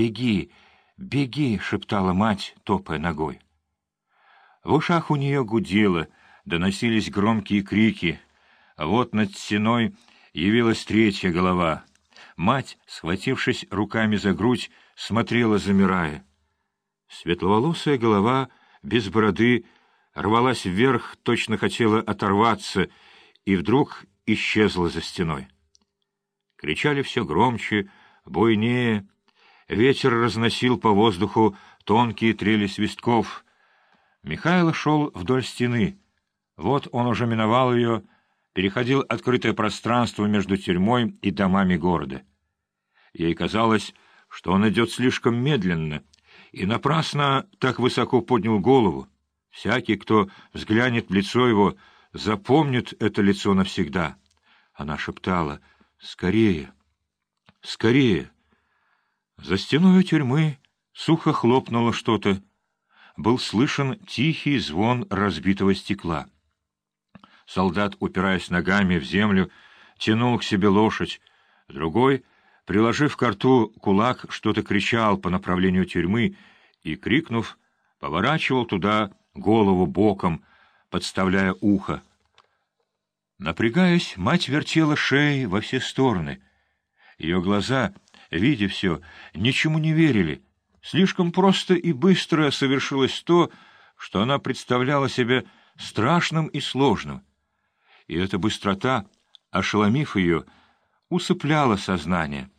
«Беги, беги!» — шептала мать, топая ногой. В ушах у нее гудело, доносились громкие крики. А вот над стеной явилась третья голова. Мать, схватившись руками за грудь, смотрела, замирая. Светловолосая голова, без бороды, рвалась вверх, точно хотела оторваться, и вдруг исчезла за стеной. Кричали все громче, буйнее. Ветер разносил по воздуху тонкие трели свистков. Михайло шел вдоль стены. Вот он уже миновал ее, переходил открытое пространство между тюрьмой и домами города. Ей казалось, что он идет слишком медленно, и напрасно так высоко поднял голову. Всякий, кто взглянет в лицо его, запомнит это лицо навсегда. Она шептала «Скорее! Скорее!» За стеной тюрьмы сухо хлопнуло что-то. Был слышен тихий звон разбитого стекла. Солдат, упираясь ногами в землю, тянул к себе лошадь. Другой, приложив к рту кулак, что-то кричал по направлению тюрьмы и, крикнув, поворачивал туда голову боком, подставляя ухо. Напрягаясь, мать вертела шеей во все стороны. Ее глаза, видя все, ничему не верили. Слишком просто и быстро совершилось то, что она представляла себе страшным и сложным. И эта быстрота, ошеломив ее, усыпляла сознание.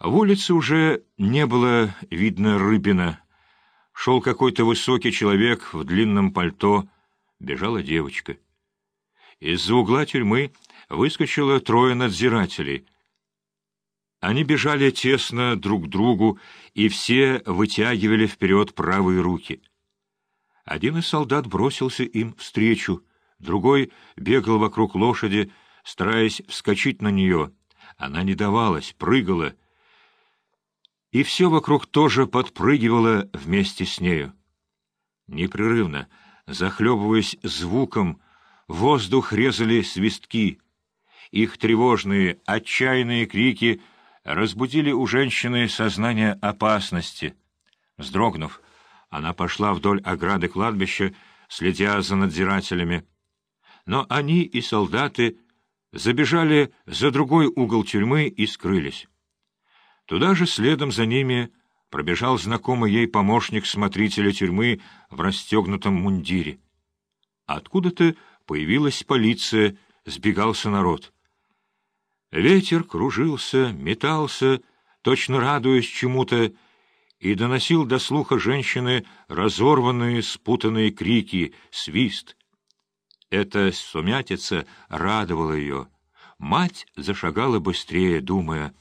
В улице уже не было видно рыбина. Шел какой-то высокий человек в длинном пальто, бежала девочка. Из-за угла тюрьмы выскочило трое надзирателей. Они бежали тесно друг к другу, и все вытягивали вперед правые руки. Один из солдат бросился им встречу, другой бегал вокруг лошади, стараясь вскочить на нее. Она не давалась, прыгала, и все вокруг тоже подпрыгивало вместе с нею. Непрерывно, захлебываясь звуком, воздух резали свистки. Их тревожные, отчаянные крики разбудили у женщины сознание опасности. Вздрогнув, она пошла вдоль ограды кладбища, следя за надзирателями. Но они и солдаты забежали за другой угол тюрьмы и скрылись. Туда же следом за ними пробежал знакомый ей помощник смотрителя тюрьмы в расстегнутом мундире. Откуда-то Появилась полиция, сбегался народ. Ветер кружился, метался, точно радуясь чему-то, и доносил до слуха женщины разорванные, спутанные крики, свист. Эта сумятица радовала ее. Мать зашагала быстрее, думая,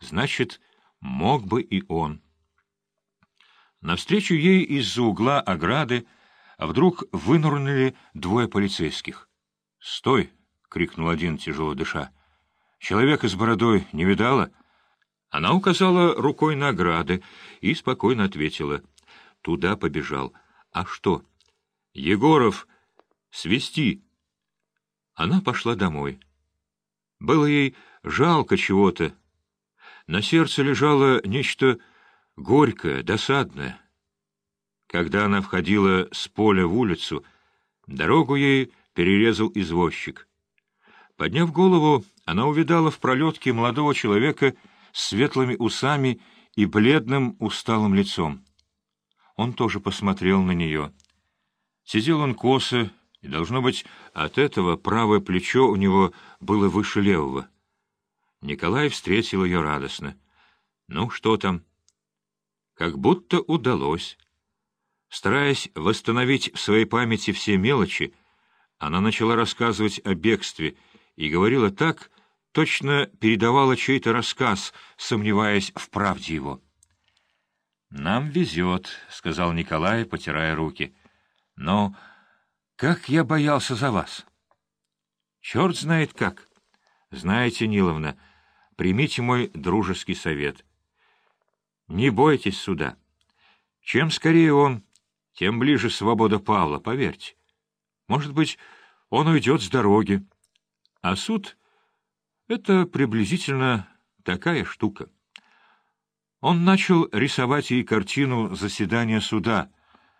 значит, мог бы и он. Навстречу ей из-за угла ограды вдруг вынурнули двое полицейских. «Стой!» — крикнул один, тяжело дыша. «Человека с бородой не видала?» Она указала рукой на ограды и спокойно ответила. Туда побежал. «А что?» «Егоров! Свести!» Она пошла домой. Было ей жалко чего-то. На сердце лежало нечто горькое, досадное. Когда она входила с поля в улицу, дорогу ей перерезал извозчик. Подняв голову, она увидала в пролетке молодого человека с светлыми усами и бледным усталым лицом. Он тоже посмотрел на нее. Сидел он косо, и, должно быть, от этого правое плечо у него было выше левого. Николай встретил ее радостно. «Ну, что там?» «Как будто удалось». Стараясь восстановить в своей памяти все мелочи, она начала рассказывать о бегстве и говорила так, точно передавала чей-то рассказ, сомневаясь в правде его. «Нам везет», — сказал Николай, потирая руки. «Но как я боялся за вас!» «Черт знает как!» «Знаете, Ниловна, примите мой дружеский совет. Не бойтесь суда. Чем скорее он тем ближе свобода Павла, поверьте. Может быть, он уйдет с дороги. А суд — это приблизительно такая штука. Он начал рисовать ей картину заседания суда —